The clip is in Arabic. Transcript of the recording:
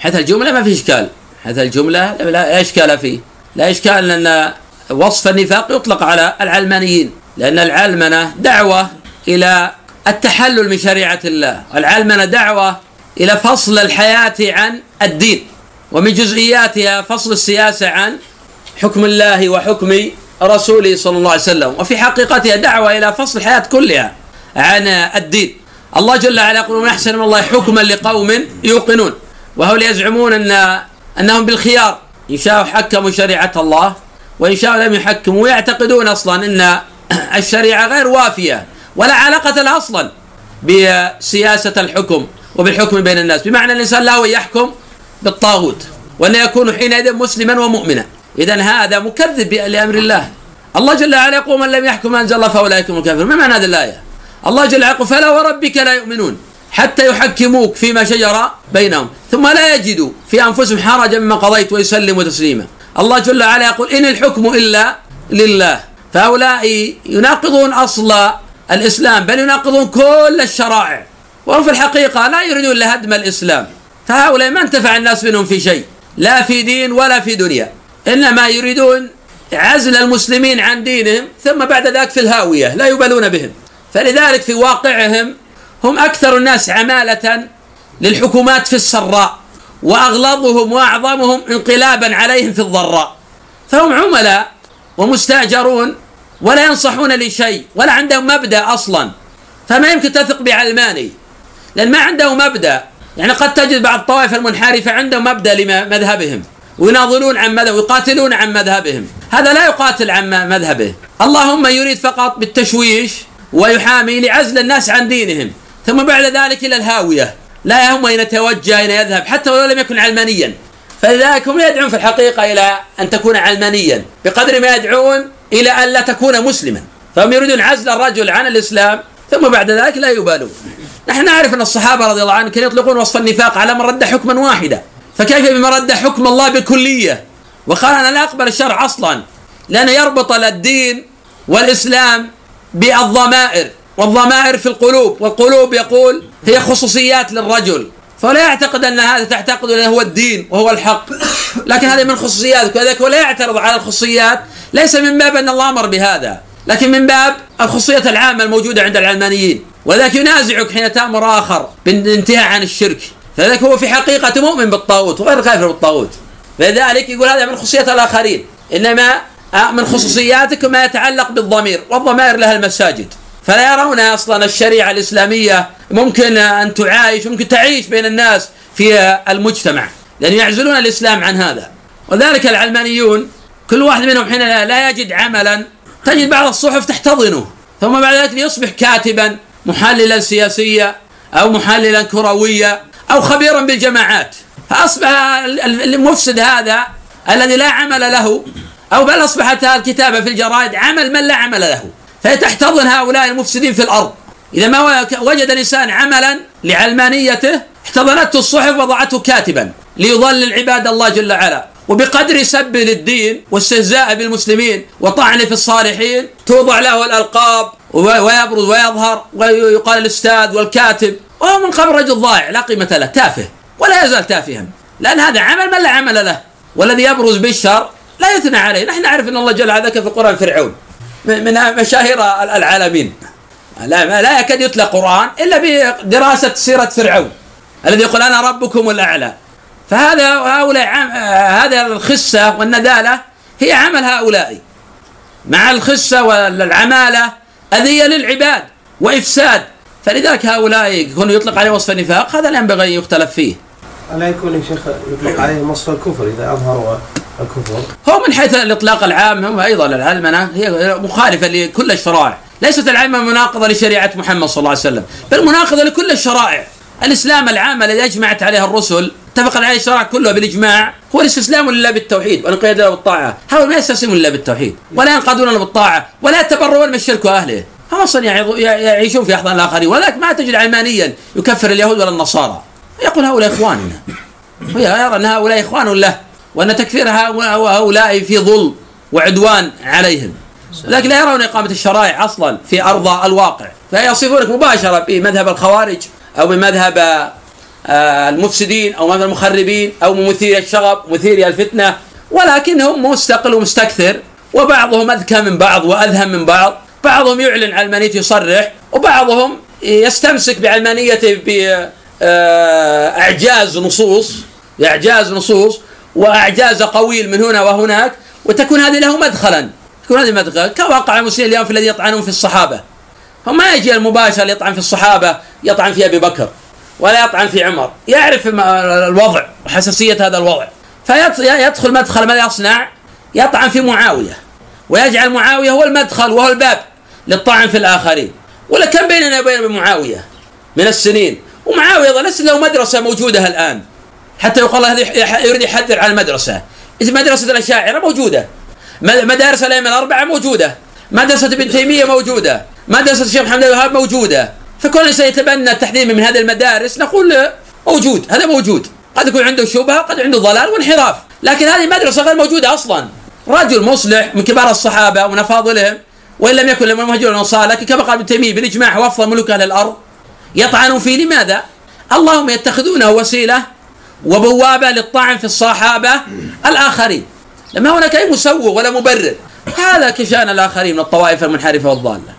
حيث الجملة ما في إشكال. حيث الجملة لا إشكال فيه. لا إشكال أن وصف النفاق يطلق على العلمانيين. لأن العلمنة دعوة إلى التحلل من شريعة الله. العلمنة دعوة إلى فصل الحياة عن الدين. ومن جزئياتها فصل السياسة عن حكم الله وحكم رسوله صلى الله عليه وسلم. وفي حقيقتها دعوة إلى فصل الحياة كلها عن الدين. الله جل وعلا يقول من أحسن من الله حكما لقوم يوقنون. وهؤلاء يزعمون أن أنهم بالخيار. إن شاءوا حكموا شريعة الله وإن شاءوا لم يحكموا ويعتقدون أصلا أن الشريعة غير وافية ولا علاقة لها أصلا بسياسة الحكم وبالحكم بين الناس. بمعنى الإنسان له يحكم بالطاغوت وأن يكون حينئذ مسلما ومؤمنا. إذا هذا مكذب لأمر الله. الله جل وعلا يقول من لم يحكم أنزل الله فأولئك هم الكافرون. ما معنى هذه الآية؟ الله جل وعلا يقول فلا وربك لا يؤمنون. حتى يحكموك فيما شجر بينهم. ثم لا يجدوا في أنفسهم حرجا مما قضيت ويسلموا تسليما. الله جل وعلا يقول إن الحكم إلا لله. فهؤلاء يناقضون أصل الإسلام بل يناقضون كل الشرائع. وهم في الحقيقة لا يريدون لهدم الإسلام. فهؤلاء ما انتفع الناس منهم في شيء لا في دين ولا في دنيا. إنما يريدون عزل المسلمين عن دينهم ثم بعد ذلك في الهاوية لا يبالون بهم. فلذلك في واقعهم هم أكثر الناس عمالة للحكومات في السراء وأغلظهم وأعظمهم انقلابا عليهم في الضراء. فهم عملاء ومستأجرون ولا ينصحون لشيء ولا عندهم مبدأ أصلا. فما يمكن تثق بعلماني لأن ما عنده مبدأ. يعني قد تجد بعض الطوائف المنحرفة عندهم مبدأ لمذهبهم ويناضلون عن مذهب ويقاتلون عن مذهبهم. هذا لا يقاتل عن مذهبه. اللهم يريد فقط بالتشويش ويحامي لعزل الناس عن دينهم. ثم بعد ذلك إلى الهاوية. لا يهم أين يتوجه أين يذهب حتى ولو لم يكن علمانيا. فلذلك هم يدعون في الحقيقة إلى أن تكون علمانيا بقدر ما يدعون إلى أن لا تكون مسلما. فهم يريدون عزل الرجل عن الإسلام ثم بعد ذلك لا يبالون. نحن نعرف أن الصحابة رضي الله عنهم كانوا يطلقون وصف النفاق على من رد حكما واحدا. فكيف بمن رد حكم الله بالكلية؟ وقال أنا لا أقبل الشرع أصلا لأنه يربط الدين والإسلام بالضمائر. والضمائر في القلوب والقلوب يقول هي خصوصيات للرجل. فلا يعتقد أن هذا تعتقد أنه هو الدين وهو الحق. لكن هذه من خصوصياتك وذلك ولا يعترض على الخصوصيات. ليس من باب أن الله أمر بهذا لكن من باب الخصوصية العامة الموجودة عند العلمانيين. وذلك ينازعك حين تأمر آخر بالانتهاء عن الشرك. فذلك هو في حقيقة مؤمن بالطاغوت وغير كافر بالطاغوت. فلذلك يقول هذا من خصوصية الآخرين. إنما من خصوصياتك ما يتعلق بالضمير. والضمائر لها المساجد. فلا يرون أصلا الشريعة الإسلامية ممكن أن تعايش ممكن تعيش بين الناس في المجتمع لأن يعزلون الإسلام عن هذا. وذلك العلمانيون كل واحد منهم حين لا يجد عملا تجد بعض الصحف تحتضنه. ثم بعد ذلك يصبح كاتبا محللا سياسيا أو محللا كرويا أو خبيرا بالجماعات. فأصبح المفسد هذا الذي لا عمل له أو بل أصبحت الكتابة في الجرائد عمل من لا عمل له. فتحتضن هؤلاء المفسدين في الأرض. إذا ما وجد الإنسان عملا لعلمانيته احتضنته الصحف وضعته كاتبا ليضلل عباد الله جل وعلا. وبقدر سب للدين واستهزاء بالمسلمين وطعن في الصالحين توضع له الألقاب ويبرز ويظهر ويقال الأستاذ والكاتب. وهو من قبل رجل ضائع لا قيمة له تافه ولا يزال تافها. لأن هذا عمل من لا عمل له؟ والذي يبرز بالشر لا يثنى عليه. نحن نعرف إن الله جل وعلا ذكر في القرآن فرعون. من مشاهير العالمين. لا لا يكاد يتلى قرآن إلا بدراسة سيرة فرعون الذي يقول أنا ربكم الأعلى. فهذا هؤلاء هذا الخسة والندالة هي عمل هؤلاء. مع الخسة والعمالة أذية للعباد وإفساد. فلذلك هؤلاء يكون يطلق عليه وصف النفاق هذا لا ينبغي أن يختلف فيه. ألا يكون يا شيخ يطلق عليه وصف الكفر إذا أظهر الكفر. هو من حيث الإطلاق العام هم أيضا العلمنة هي مخالفة لكل الشرائع. ليست العلمة مناقضة لشريعة محمد صلى الله عليه وسلم بل مناقضة لكل الشرائع. الإسلام العام الذي أجمعت عليه الرسل اتفق عليه الشرائع كلها بالإجماع هو الاستسلام لله بالتوحيد والانقياد له بالطاعة. هؤلاء ما يستسلمون لله بالتوحيد ولا ينقادون له بالطاعة ولا يتبرؤون من الشرك وأهله. هم أصلا يعيشون في أحضان الآخرين ولذلك ما تجد علمانيا يكفر اليهود ولا النصارى. يقول هؤلاء إخواننا. ويرى أن هؤلاء إخوان له. وأن تكفير هؤلاء في ظلم وعدوان عليهم. لكن لا يرون إقامة الشرائع أصلا في أرض الواقع. فيصفونك مباشرة بمذهب الخوارج أو بمذهب آه، المفسدين أو من المخربين أو مثير الشغب مثير الفتنة. ولكنهم مستقل ومستكثر وبعضهم أذكى من بعض وأذهم من بعض. بعضهم يعلن علمانيته يصرح وبعضهم يستمسك بعلمانيته باعجاز نصوص. بأعجاز نصوص. وأعجاز قويل من هنا وهناك وتكون هذه له مدخلا. تكون هذه مدخلا كواقع المسلمين اليوم في الذي يطعنون في الصحابة. هم ما يجي المباشر يطعن في الصحابة يطعن في أبي بكر ولا يطعن في عمر. يعرف الوضع وحساسيه هذا الوضع. فيدخل مدخل ماذا يصنع؟ يطعن في معاوية. ويجعل معاوية هو المدخل وهو الباب للطعن في الآخرين. ولا كم بيننا وبين معاوية؟ من السنين. ومعاوية ليس له مدرسة موجودة الآن. حتى يقال هذه يريد يحذر على المدرسة. إذا مدرسة الأشاعرة موجودة. مدارس الأئمة الأربعة موجودة. مدرسة ابن تيمية موجودة. مدرسة الشيخ محمد الوهاب موجودة. فكل انسان يتبنى التحذير من هذه المدارس نقول موجود. هذا موجود. قد يكون عنده شبهة قد عنده ضلال وانحراف. لكن هذه مدرسه غير موجودة أصلا. رجل مصلح من كبار الصحابة ومن افاضلهم وإن لم يكن لهم المهاجرون والانصار لكن كما قال ابن تيمية بالإجماع هو افضل ملوك أهل الأرض يطعنون فيه لماذا؟ اللهم يتخذونه وسيلة وبوابة للطعن في الصحابة الآخرين. لما هناك أي مسوغ ولا مبرر هذا كشان الآخرين من الطوائف المنحرفة والضالة؟